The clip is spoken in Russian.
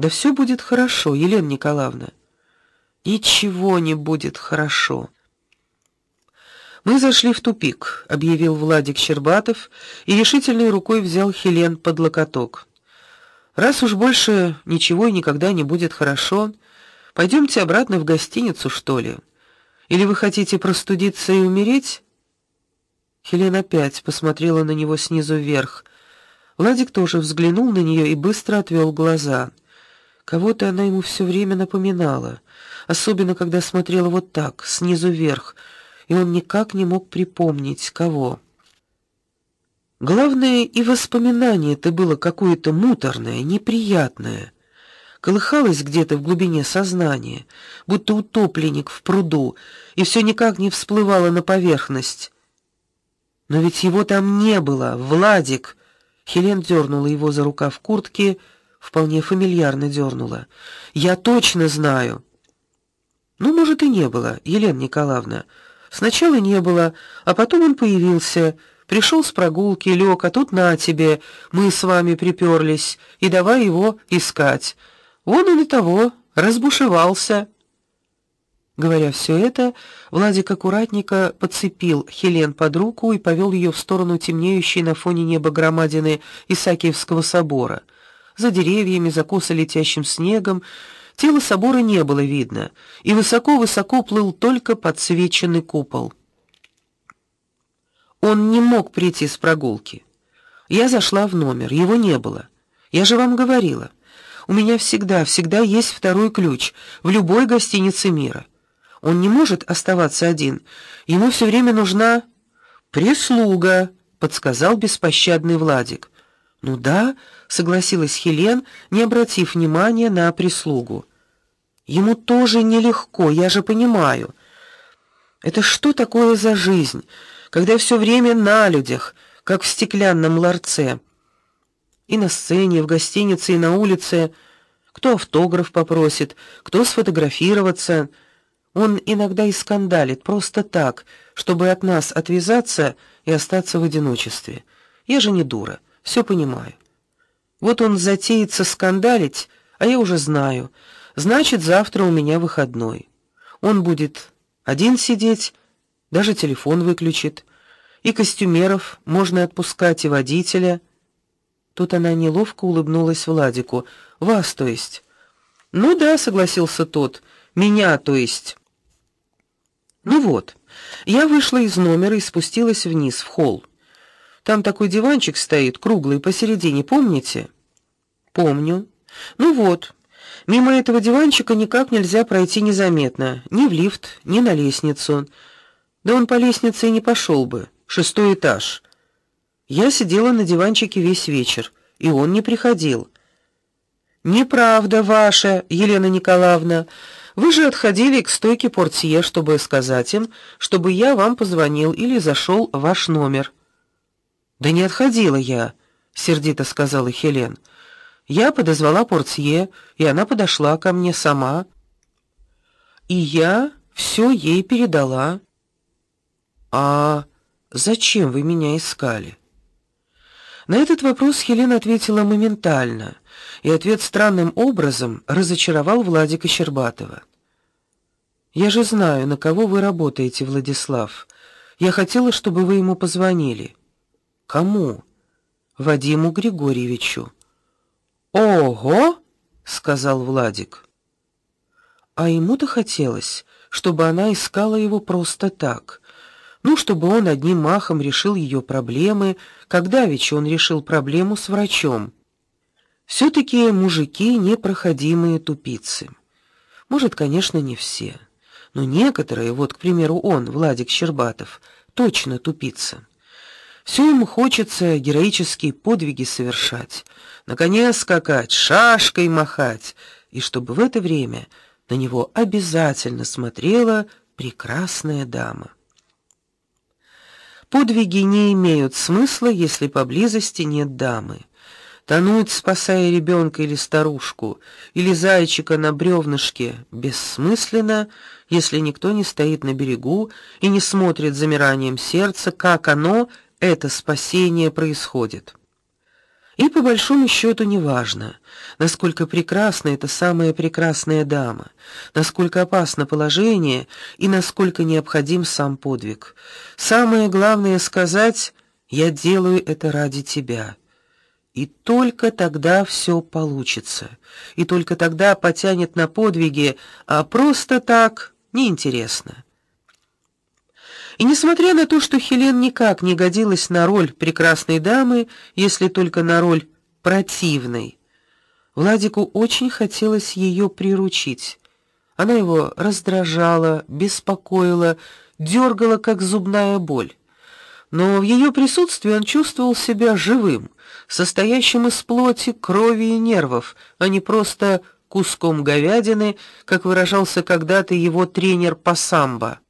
Да все будет хорошо, Елена Николаевна. Ничего не будет хорошо. Мы зашли в тупик, объявил Владик Щербатов и решительной рукой взял Хелен под локоток. Раз уж больше ничего и никогда не будет хорошо, пойдемте обратно в гостиницу, что ли? Или вы хотите простудиться и умереть? Хелен опять посмотрела на него снизу вверх. Владик тоже взглянул на нее и быстро отвел глаза. Кого-то она ему все время напоминала, особенно когда смотрела вот так, снизу вверх и он никак не мог припомнить кого. Главное, и воспоминание-то было какое-то муторное, неприятное. Колыхалось где-то в глубине сознания, будто утопленник в пруду, и все никак не всплывало на поверхность. Но ведь его там не было, Владик. Хелен дернула его за рукав куртки, вполне фамильярно дернула. Я точно знаю. Ну, может, и не было, Елена Николаевна. Сначала не было, а потом он появился. Пришел с прогулки, лег, а тут на тебе, мы с вами приперлись, и давай его искать. Вон он и того, разбушевался. Говоря все это, Владик аккуратненько подцепил Хелен под руку и повел ее в сторону темнеющей на фоне неба громадины Исаакиевского собора. За деревьями, за косо летящим снегом Тела собора не было видно, и высоко-высоко плыл только подсвеченный купол. Он не мог прийти с прогулки. Я зашла в номер, его не было. Я же вам говорила. У меня всегда, всегда есть второй ключ в любой гостинице мира. Он не может оставаться один. Ему все время нужна прислуга, подсказал беспощадный Владик. Ну да, согласилась Хелен, не обратив внимания на прислугу. Ему тоже нелегко, я же понимаю. Это что такое за жизнь, когда все время на людях, как в стеклянном ларце? И на сцене, и в гостинице, и на улице кто автограф попросит, кто сфотографироваться. Он иногда и скандалит просто так, чтобы от нас отвязаться и остаться в одиночестве. Я же не дура, все понимаю. Вот он затеется скандалить, а я уже знаю, Значит, завтра у меня выходной. Он будет один сидеть, даже телефон выключит. И костюмеров можно отпускать, и водителя. Тут она неловко улыбнулась Владику. Вас, то есть? Ну да, согласился тот. Меня, то есть. Ну вот. Я вышла из номера и спустилась вниз в холл. Там такой диванчик стоит, круглый посередине, помните? Помню. Ну вот. Мимо этого диванчика никак нельзя пройти незаметно, ни в лифт, ни на лестницу. Да он по лестнице и не пошел бы. Шестой этаж. Я сидела на диванчике весь вечер, и он не приходил. Неправда ваша, Елена Николаевна. Вы же отходили к стойке портье, чтобы сказать им, чтобы я вам позвонил или зашел ваш номер. Да не отходила я, сердито сказала Хелен. Я подозвала портье, и она подошла ко мне сама. И я все ей передала. А зачем вы меня искали? На этот вопрос Елена ответила моментально, и ответ странным образом разочаровал Владика Щербатова. Я же знаю, на кого вы работаете, Владислав. Я хотела, чтобы вы ему позвонили. Кому? Вадиму Григорьевичу. Ого, сказал Владик. А ему-то хотелось, чтобы она искала его просто так. Ну, чтобы он одним махом решил ее проблемы, когда ведь он решил проблему с врачом. все таки мужики непроходимые тупицы. Может, конечно, не все, но некоторые, вот, к примеру, он, Владик Щербатов, точно тупица. Все ему хочется героические подвиги совершать, на коне скакать, шашкой махать, и чтобы в это время на него обязательно смотрела прекрасная дама. Подвиги не имеют смысла, если поблизости нет дамы. Тонуть, спасая ребенка или старушку, или зайчика на бревнышке, бессмысленно, если никто не стоит на берегу и не смотрит замиранием сердца, как оно это спасение происходит. И по большому счету неважно, насколько прекрасна эта самая прекрасная дама, насколько опасно положение и насколько необходим сам подвиг. Самое главное сказать: я делаю это ради тебя. И только тогда все получится. И только тогда потянет на подвиги, а просто так неинтересно. И несмотря на то, что Хелен никак не годилась на роль прекрасной дамы, если только на роль противной, Владику очень хотелось ее приручить. Она его раздражала, беспокоила, дергала, как зубная боль. Но в ее присутствии он чувствовал себя живым, состоящим из плоти, крови и нервов, а не просто куском говядины, как выражался когда-то его тренер по самбо.